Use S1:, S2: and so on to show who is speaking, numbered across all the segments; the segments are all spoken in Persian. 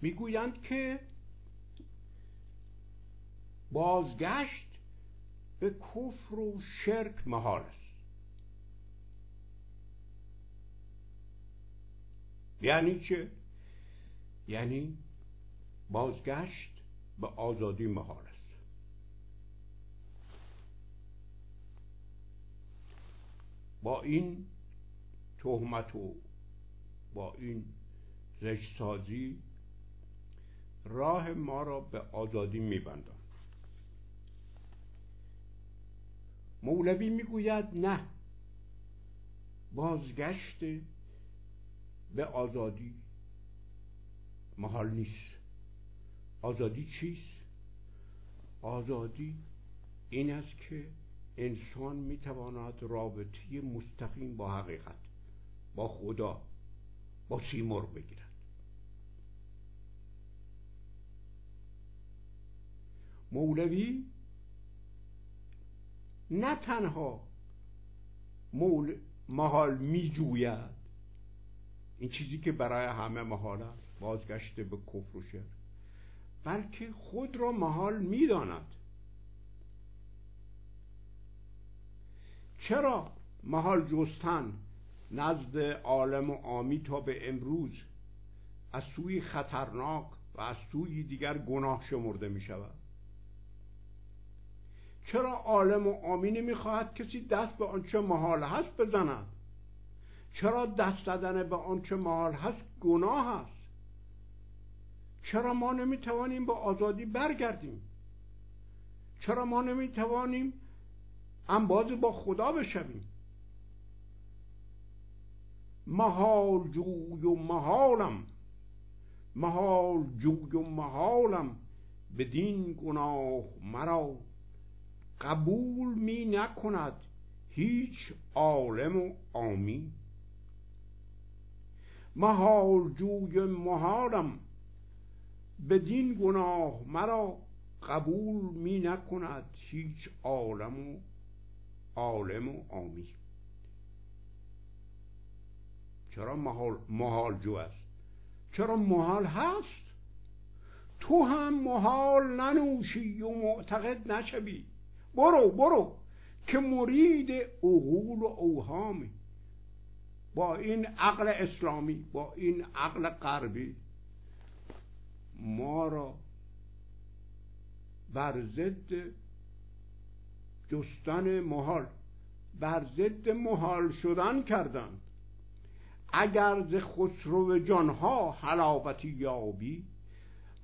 S1: می‌گویند که بازگشت به کفر و شرک محال است. یعنی چه؟ یعنی بازگشت به آزادی محال است. با این تهمت و با این زشتسازی راه ما را به آزادی میبندند مولوی می‌گوید نه بازگشت به آزادی محال نیست. آزادی چیست؟ آزادی این است که انسان می‌تواند رابطه مستقیم با حقیقت با خدا با سیمرغ بگیرد. مولوی نه تنها مول محال میجوید این چیزی که برای همه محال است بازگشته به کفر و شر بلکه خود را محال می‌داند. چرا محال جستن نزد عالم و آمی تا به امروز از سوی خطرناک و از سوی دیگر گناه شمرده می شود چرا عالم و آمی نمی‌خواهد کسی دست به آنچه محال هست بزند؟ چرا دست زدن به آنچه محال هست گناه است؟ چرا ما نمی‌توانیم به آزادی برگردیم؟ چرا ما نمی‌توانیم انباز با خدا بشویم؟ محال جوی و محالم. محال جوی و محالم. بدین گناه مرا قبول می نکند. هیچ عالم و آمی محال جوی محالم. بدین گناه مرا قبول می نکند. هیچ عالم و عالم و آمی چرا محال, محال جو است؟ چرا محال هست؟ تو هم محال ننوشی و معتقد نشوی. برو برو. که مرید عقول و اوهامی با این عقل اسلامی با این عقل غربی ما را بر ضد جستن محال بر ضد محال شدن کردند. اگر ز خسرو جانها حلاوتی یابی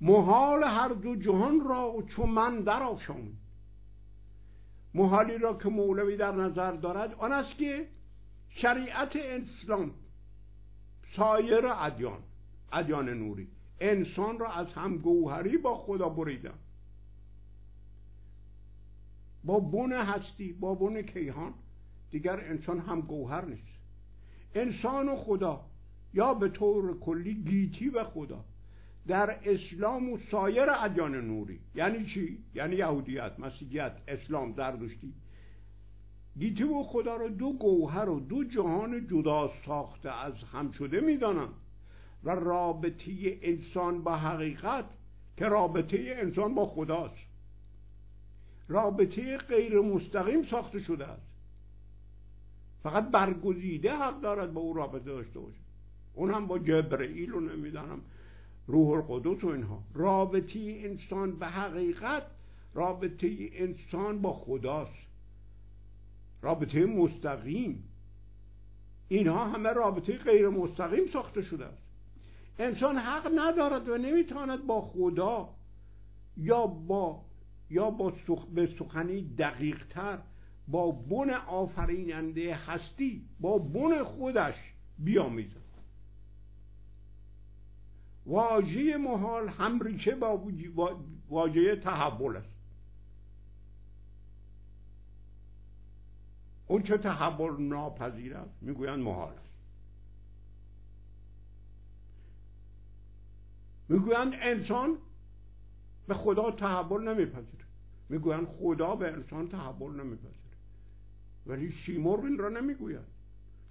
S1: محال هر دو جهان را چو من در آشامید محالی را که مولوی در نظر دارد آن است که شریعت اسلام سایر ادیان ادیان نوری انسان را از همگوهری با خدا بریدن. با بن هستی با بن کیهان دیگر انسان هم گوهر نیست. انسان و خدا یا به طور کلی گیتی و خدا. در اسلام و سایر ادیان نوری. یعنی چی؟ یعنی یهودیت مسیحیت اسلام زردشتی. گیتی و خدا را دو گوهر و دو جهان جدا ساخته از هم شده می‌دانند و رابطه انسان با حقیقت که رابطه انسان با خداست. رابطه غیر مستقیم ساخته شده است. فقط برگزیده حق دارد با او رابطه داشته باشه اون هم با جبرئیل و نمی‌دانم. روح القدس و اینها. رابطه انسان به حقیقت رابطه انسان با خداست. رابطه مستقیم. اینها همه رابطه غیر مستقیم ساخته شده است. انسان حق ندارد و نمی‌تواند با خدا یا با یا با سخ... به سخنی دقیق تر با بن آفریننده هستی با بن خودش بیامیزد. واژه محال هم ریشه با واژه تحول است. اون چه تحول ناپذیر است می‌گویند محال است. می‌گویند انسان به خدا تحول نمیپذیره. می‌گویند خدا به انسان تحول نمیپذیره. ولی سیمرغ این را نمی‌گوید.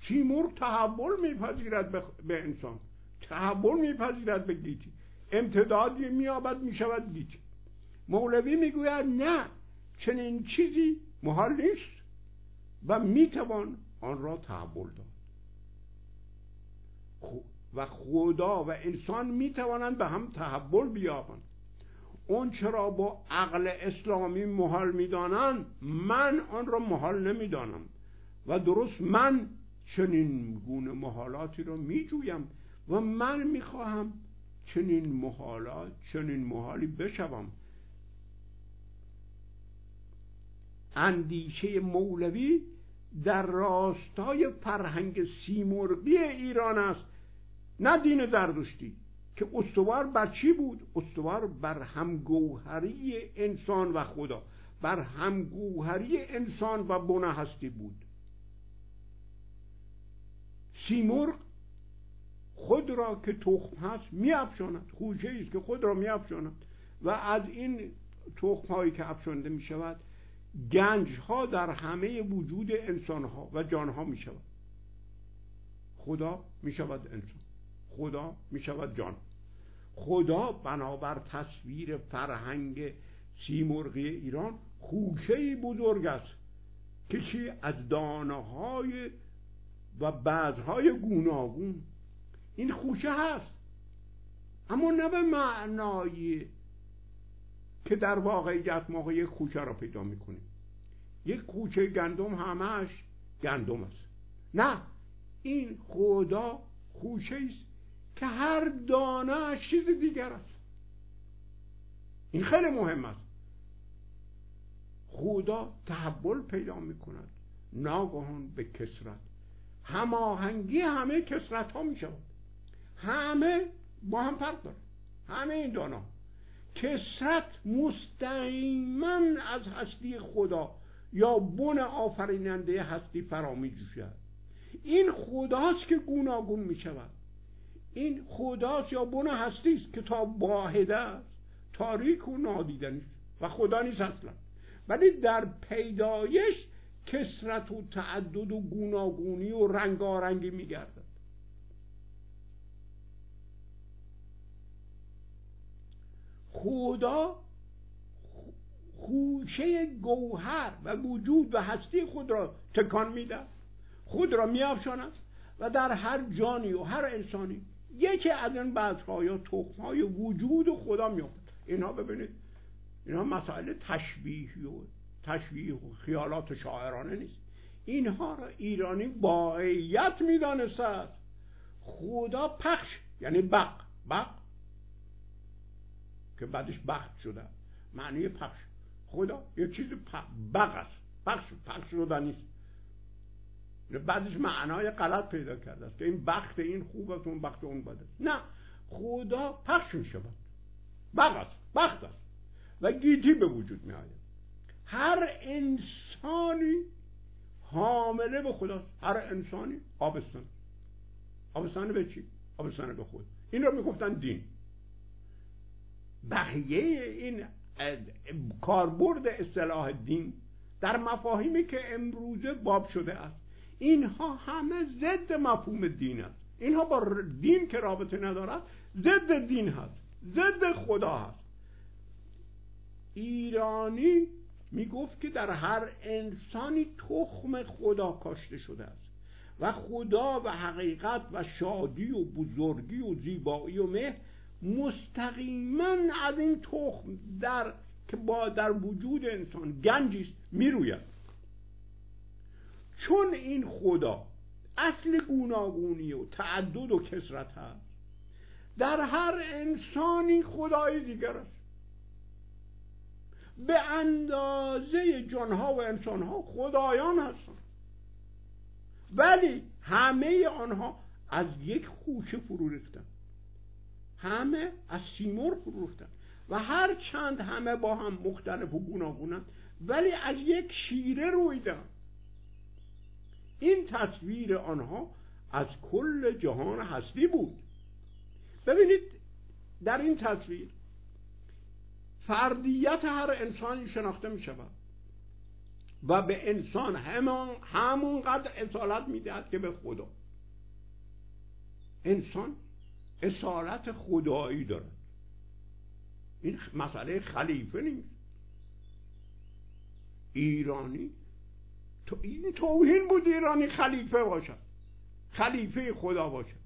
S1: سیمرغ تحول میپذیرد به انسان. تحول میپذیرد به گیتی امتدادی میابد می‌شود گیج. مولوی می‌گوید نه چنین چیزی محال نیست و می‌توان آن را تحول داد. و خدا و انسان می‌توانند به هم تحول بیابند. اون چرا با عقل اسلامی محال می‌دانند من آن را محال نمی‌دانم. و درست من چنین گونه محالاتی را میجویم. و من می‌خواهم چنین محالات چنین محالی بشوم. اندیشه مولوی در راستای فرهنگ سیمرغی ایران است. نه دین زردشتی که استوار بر چی بود؟ استوار بر همگوهری انسان و خدا. بر همگوهری انسان و بنه هستی بود. سیمرغ خود را که تخم هست میافشاند. خوشه است که خود را میافشاند. و از این تخم هایی که افشانده می شود گنج ها در همه وجود انسان ها و جان ها می شود خدا می شود انسان. خدا می شود جان. خدا بنابر تصویر فرهنگ سیمرغی ایران خوشه بزرگ است که چی از دانه های و بعضهای گوناگون این خوشه هست. اما نه به معنای که در واقعیت ما یک خوشه را پیدا می‌کنیم یک کوچه گندم همش گندم است. نه این خدا خوشه است که هر دانه چیز دیگر است. این خیلی مهم است. خدا تحول پیدا می کند ناگهان به کسرت هماهنگی همه کسرت ها می شود همه با هم فرق داره. همه این دانا کسرت مستقیما از هستی خدا یا بن آفریننده هستی فرا می جوشد. این خداست که گوناگون می شود. این خداست یا بن هستی است که تا واحده است تاریک و نادیدنی و خدا نیست اصلا. ولی در پیدایش کسرت و تعدد و گوناگونی و رنگارنگی میگردد خدا خوشه گوهر و وجود و هستی خود را تکان میده خود را میافشاند و در هر جانی و هر انسانی یکی از این بذرها یا تخمهای وجود خدا میافت اینها ببینید اینها مسائل تشبیهی و تشبیه و خیالات شاعرانه نیست. اینها را ایرانی باعیت می‌دانست خدا پخش یعنی بق. بق که بعدش بخت شده معنی پخش. خدا یه چیز بق است. پخش پخش شده نیست. بعدش معنای غلط پیدا کرده است که این بخت این خوب است اون بخت اون بده نه. خدا پخش می شود. بق است. بخت است. و گیتی به وجود می آید. هر انسانی حامله به خداست هر انسانی آبستان. آبستان به چی؟ آبستان به خود. این رو می‌گفتن دین. بقیه این کاربرد اصطلاح دین در مفاهیمی که امروزه باب شده است. اینها همه ضد مفهوم دین است. اینها با دین که رابطه ندارد ضد دین هست ضد خدا هست. ایرانی می‌گفت که در هر انسانی تخم خدا کاشته شده است و خدا و حقیقت و شادی و بزرگی و زیبایی و مه مستقیما از این تخم در که با در وجود انسان گنجی است می‌روید. چون این خدا اصل گوناگونی و تعدد و کسرت هست در هر انسانی خدای دیگر است. به اندازه جانها و انسانها خدایان هستند. ولی همه آنها از یک خوشه فرو ریختن همه از سیمور فرو ریختن و هر چند همه با هم مختلف و گوناگونند ولی از یک شیره رویدن این تصویر آنها از کل جهان هستی بود. ببینید در این تصویر فردیت هر انسانی شناخته می شود و به انسان همون همونقدر اصالت می‌دهد که به خدا. انسان اصالت خدایی دارد این مسئله خلیفه نیست. ایرانی تو این توهین بود ایرانی خلیفه باشد. خلیفه خدا باشد.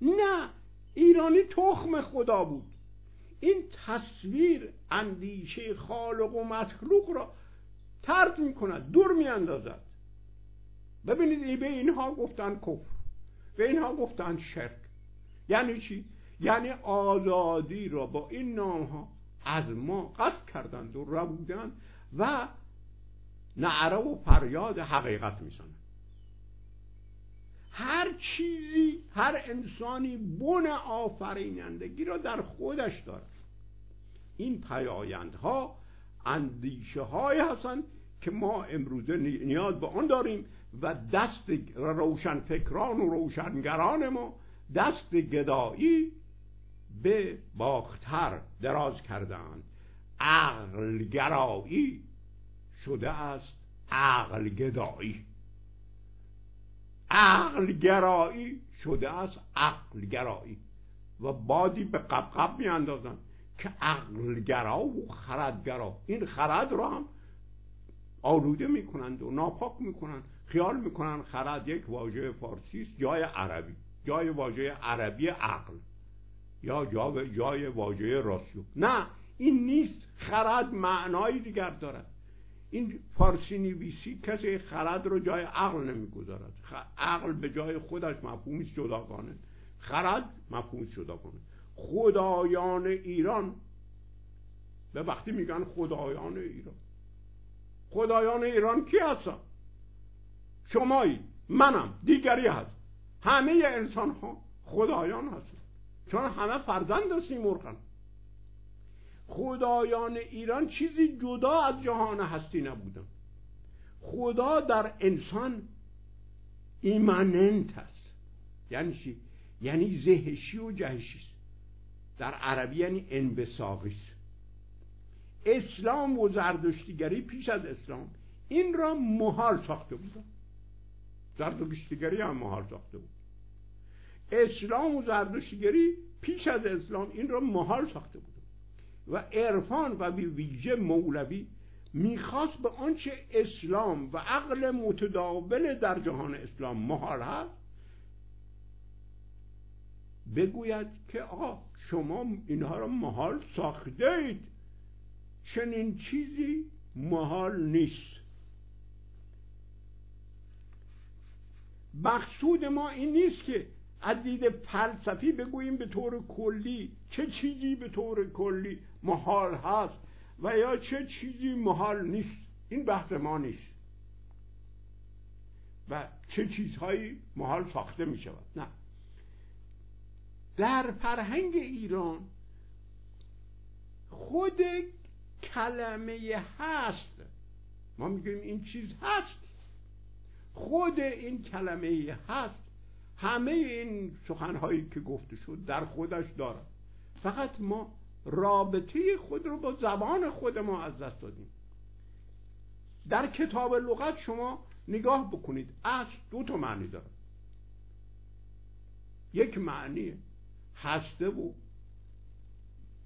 S1: نه ایرانی تخم خدا بود. این تصویر اندیشه خالق و مخلوق را ترد می کند دور می اندازد ببینید به اینها گفتن کفر به اینها گفتن شرک. یعنی چی؟ یعنی آزادی را با این نام ها از ما قصد کردند و ربودند و نعره و فریاد حقیقت می‌زنند هر چیزی هر انسانی بن آفرینندگی را در خودش دارد این پیایندها اندیشه های هستند که ما امروزه نیاز به آن داریم و دست روشنفکران و روشنگران ما دست گدایی به باختر دراز کردند. عقل گرایی شده است عقل گدایی عقل گرایی شده است عقل گرایی و بادی به قبقب می اندازن که عقل گرا و خردگرا. این خرد رو هم آلوده می‌کنند و ناپاک می‌کنند. خیال می‌کنن خرد یک واژه فارسی است جای عربی. جای واژه عربی عقل. یا جای واژه راسیو. نه این نیست. خرد معنای دیگر دارد. این فارسی نویسی کسی خرد رو جای عقل نمی‌گذارد. عقل به جای خودش مفهومی جداگانه. خرد مفهومی جداگانه. خدایان ایران. به وقتی میگن خدایان ایران. خدایان ایران کی هستن؟ شمایی. منم. دیگری هست. همه انسان ها خدایان هستن چون همه فرزند سیمرغن خدایان ایران چیزی جدا از جهان هستی نبودن. خدا در انسان ایماننت است یعنی چی؟ یعنی زهشی و جهشی است. در عربی یعنی انبساقی اسلام و زردشتیگری پیش از اسلام. این را محال ساخته بودن. زردشتیگری هم محال ساخته بود. اسلام و زردشتیگری پیش از اسلام این را محال ساخته بود. و عرفان و ویژه مولوی می‌خواست به آنچه اسلام و عقل متداول در جهان اسلام محال هست بگوید که آقا شما اینها را محال ساخته اید چنین چیزی محال نیست. مقصود ما این نیست که از دید فلسفی بگوییم به طور کلی چه چیزی به طور کلی محال هست و یا چه چیزی محال نیست؟ این بحث ما نیست. و چه چیزهایی محال ساخته می شود؟ نه. در فرهنگ ایران خود کلمه هست. ما میگیم این چیز هست. خود این کلمه هست. همه این سخنهایی که گفته شد در خودش دارد فقط ما رابطه خود رو با زبان خود ما از دست دادیم. در کتاب لغت شما نگاه بکنید. اصل دو تا معنی داره. یک معنی هسته و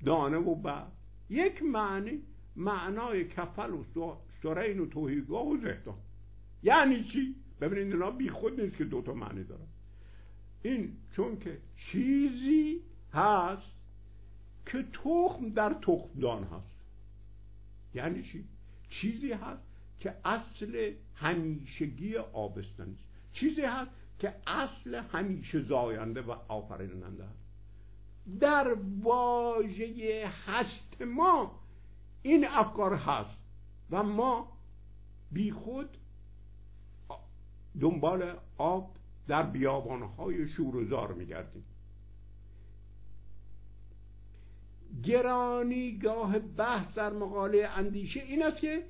S1: دانه و بعد یک معنی معنای کفل و سرین و توهیگاه و زهدان یعنی چی؟ ببینید اینا بی خود نیست که دوتا معنی دارن. این چون که چیزی هست که تخم در تخمدان هست. یعنی چی؟ چیزی هست که اصل همیشگی آبستن چیزی هست که اصل همیشه زاینده و آفریننده است در واژه هست ما این افکار هست و ما بیخود دنبال آب در بیابانهای شورزار میگردیم. گرانیگاه بحث در مقاله اندیشه این است که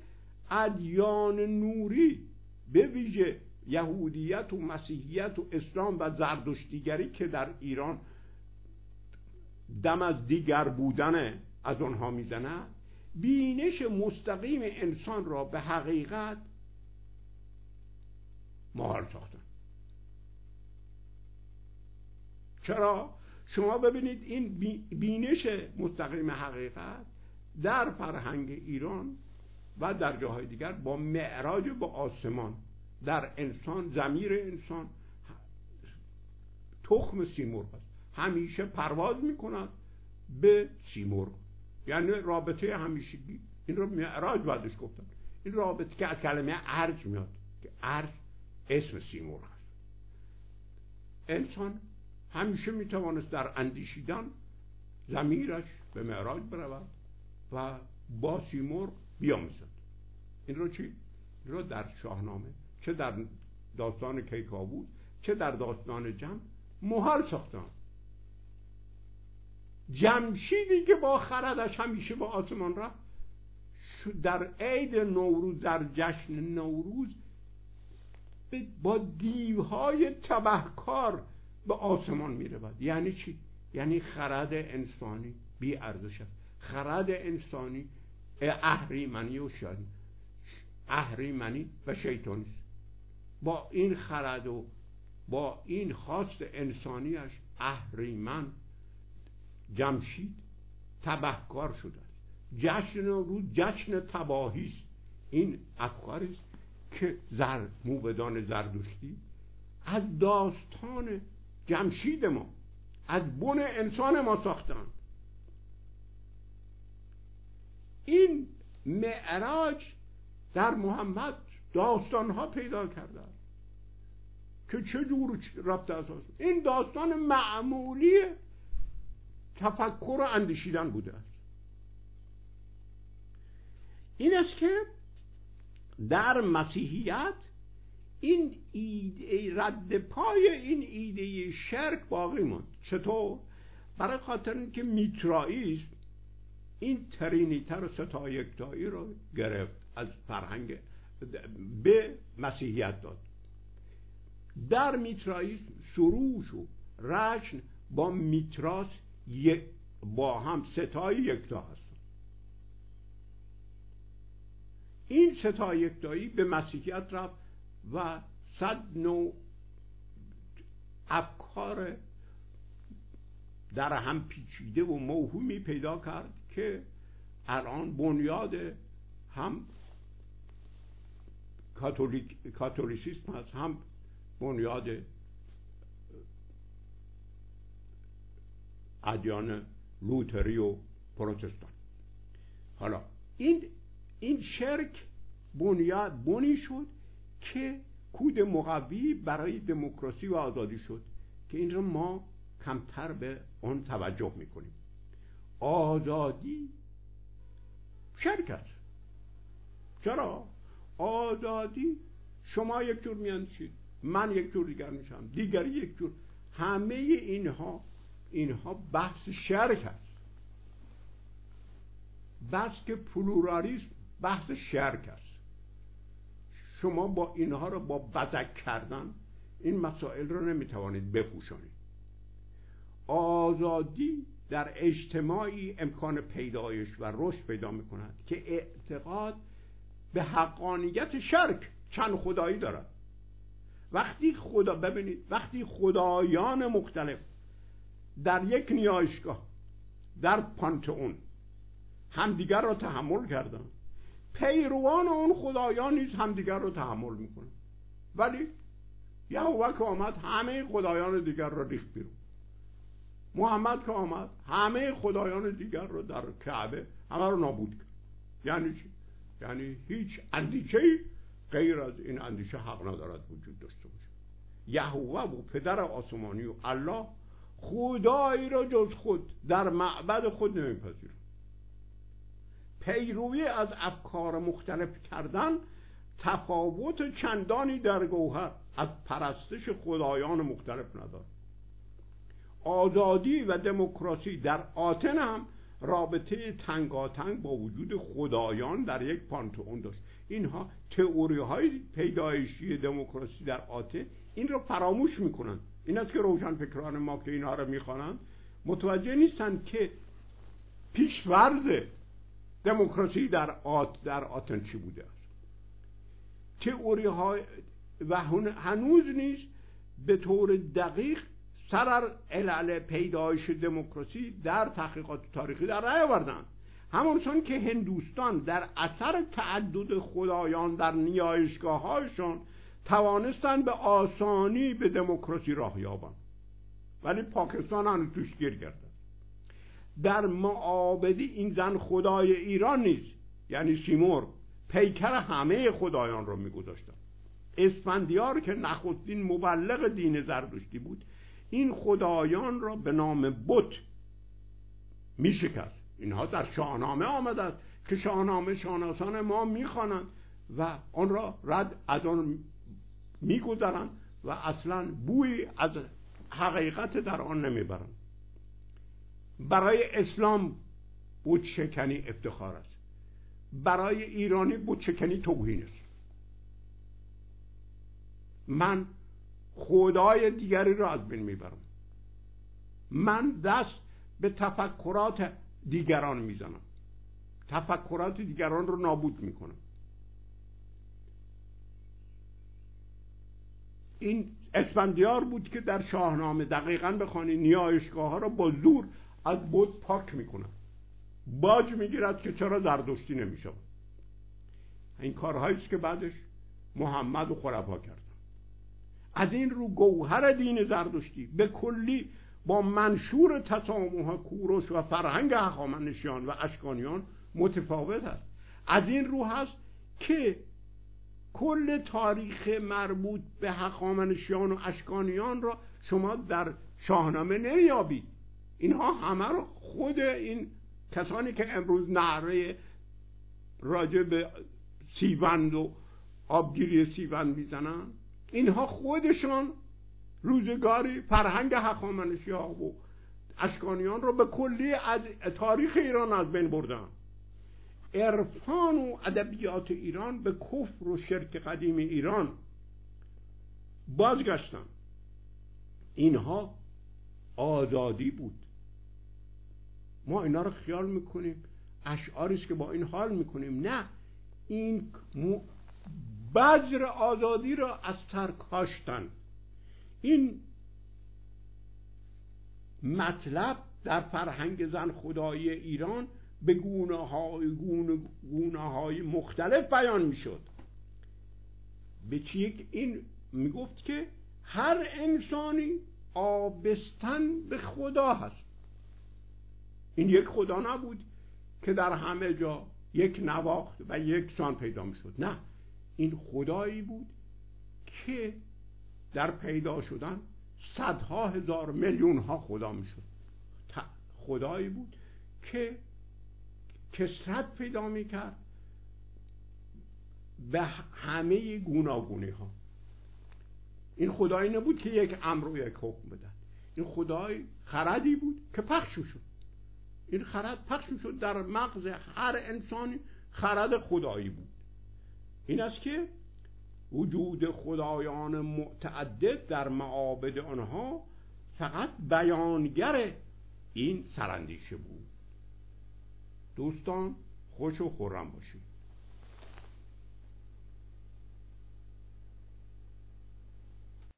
S1: ادیان نوری به ویژه یهودیت و مسیحیت و اسلام و زردشتیگری که در ایران دم از دیگر بودن از آنها می‌زند بینش مستقیم انسان را به حقیقت مهار ساختن چرا؟ شما ببینید این بینش مستقیم حقیقت در فرهنگ ایران و در جاهای دیگر با معراج با آسمان در انسان زمیر انسان تخم سیمرغ است. همیشه پرواز می‌کند به سیمرغ. یعنی رابطه همیشگی. این رو معراج بعدش گفتن این رابطه که از کلمه ارج میاد. که ارج اسم سیمرغ است. انسان همیشه می‌توانست در اندیشیدن زمیرش به معراج برود و با سیمرغ بیاموزد این رو چی؟ این رو در شاهنامه چه در داستان کیکاووس چه در داستان جمع محال ساختن جمشیدی که با خردش همیشه با آسمان رفت در عید نوروز در جشن نوروز با دیوهای تبهکار به آسمان می رود یعنی چی؟ یعنی خرد انسانی بی ارزش است. خرد انسانی اهریمنی و شانی اهریمنی و شیطانی با این خرد و با این خواست انسانیش اهریمن جمشید تبهکار شده است. جشن روز جشن تباهی است. این افکاری است که زر موبدان زردشتی از داستان جمشید ما. از بن انسان ما ساختن. این معراج در محمد داستان ها پیدا کردن که چه جور رفته اساس این داستان معمولی تفکر و اندیشیدن بوده است. این است که در مسیحیت این ایده رد پای این ایده شرک باقی ماند چطور؟ برای خاطر اینکه میترائیسم این ترینیتر و ستا یکتایی رو گرفت از فرهنگ به مسیحیت داد. در میترائیسم سروش و رشن با میتراس با هم ستای یکتا هست این ستا یکتایی به مسیحیت رفت. و صد نوع افکار در هم پیچیده و موهومی پیدا کرد که الان بنیاد هم کاتولیک، کاتولیسیسم هست هم بنیاد ادیان لوتری و پروتستان. حالا این این شرک بنیاد بنی شد که کود مقوی برای دموکراسی و آزادی شد که این رو ما کمتر به آن توجه می‌کنیم. آزادی شرکت چرا؟ آزادی شما یک جور میانشید من یک جور دیگر میشم دیگری یک جور. همه اینها اینها بحث شرک است. بس که پلورالیسم بحث شرک است. شما با اینها رو با بزک کردن این مسائل رو نمی‌توانید بپوشانید. آزادی در اجتماعی امکان پیدایش و رشد پیدا می‌کند که اعتقاد به حقانیت شرک چند خدایی دارد. وقتی خدا ببینید وقتی خدایان مختلف در یک نیایشگاه در پانتئون همدیگر را تحمل کردن پیروان اون خدایان نیز همدیگر رو تحمل می‌کنن. ولی یهوه که آمد همه خدایان دیگر را ریخت بیرون. محمد که آمد همه خدایان دیگر رو در کعبه همه رو نابود کرد. یعنی چی؟ یعنی هیچ اندیشه غیر از این اندیشه حق ندارد وجود داشته باشه. یهوه و پدر آسمانی و الله خدایی را جز خود در معبد خود نمیپذیرد پیروی از افکار مختلف کردن تفاوت چندانی در گوهر از پرستش خدایان مختلف ندارد. آزادی و دموکراسی در آتن هم رابطه تنگاتنگ با وجود خدایان در یک پانتئون داشت. اینها تئوری های پیدایشی دموکراسی در آتن این را فراموش می‌کنند. این است که روشن فکران ما که اینها را می‌خوانند متوجه نیستند که پیشورز دموکراسی در آت در آتن چی بوده است؟ تئوری های و هنوز نیست به طور دقیق سر علل پیدایش دموکراسی در تحقیقات تاریخی در نیاوردند همونسان که هندوستان در اثر تعدد خدایان در نیایشگاه هایشان توانستند به آسانی به دموکراسی راه یابند. ولی پاکستان هنوز توش گیر کرده در معابدی این زن خدای ایران نیست. یعنی سیمور پیکر همه خدایان رو میگذاشتن. اسفندیار که نخستین مبلغ دین زردشتی بود این خدایان را به نام بت میشکست. اینها در شاهنامه آمده است که شاهنامه شاناسان ما می‌خوانند و آن را رد از آن میگذرند و اصلا بوی از حقیقت در آن نمی‌برند. برای اسلام بود شکنی افتخار است. برای ایرانی بود شکنی توهین است. من خدای دیگری را از بین می‌برم. من دست به تفکرات دیگران می‌زنم. تفکرات دیگران رو نابود می‌کنم. این اسفندیار بود که در شاهنامه دقیقا بخوانی نیایشگاه ها را با زور از بود پاک می‌کنن باج می‌گیرد که چرا زردشتی نمی‌شود. این کارهایی که بعدش محمد و خلفا کردن. از این رو گوهر دین زردشتی به کلی با منشور تسامح کوروش و فرهنگ هخامنشیان و اشکانیان متفاوت است. از این رو هست که کل تاریخ مربوط به هخامنشیان و اشکانیان را شما در شاهنامه نمیابید اینها همه رو خود این کسانی که امروز نهره راجع به سیوند و آبگیری سیوند می‌زنن اینها خودشان روزگاری فرهنگ هخامنشی ها و اشکانیان رو به کلی از تاریخ ایران از بین بردن. عرفان و ادبیات ایران به کفر و شرک قدیم ایران بازگشتن. اینها آزادی بود. ما اینا رو خیال می‌کنیم اشعاریست که با این حال می‌کنیم. نه این بذر آزادی را از ترک کاشتن. این مطلب در فرهنگ زن خدایی ایران به گونه های گونه, گونه های مختلف بیان می‌شد. به چی این می‌گفت که هر انسانی آبستن به خدا هست. این یک خدا نبود که در همه جا یک نواخت و یک سان پیدا می‌شد. نه این خدایی بود که در پیدا شدن صدها هزار میلیون ها خدا می‌شد. خدایی بود که کسرت پیدا می‌کرد به همه گوناگونی ها. این خدایی نبود که یک امر و یک حکم بدن این خدای خردی بود که پخش شد. این خرد پخش شد در مغز هر انسانی خرد خدایی بود. این است که وجود خدایان متعدد در معابد آنها فقط بیانگر این سرندیشه بود. دوستان خوش و خورم باشید.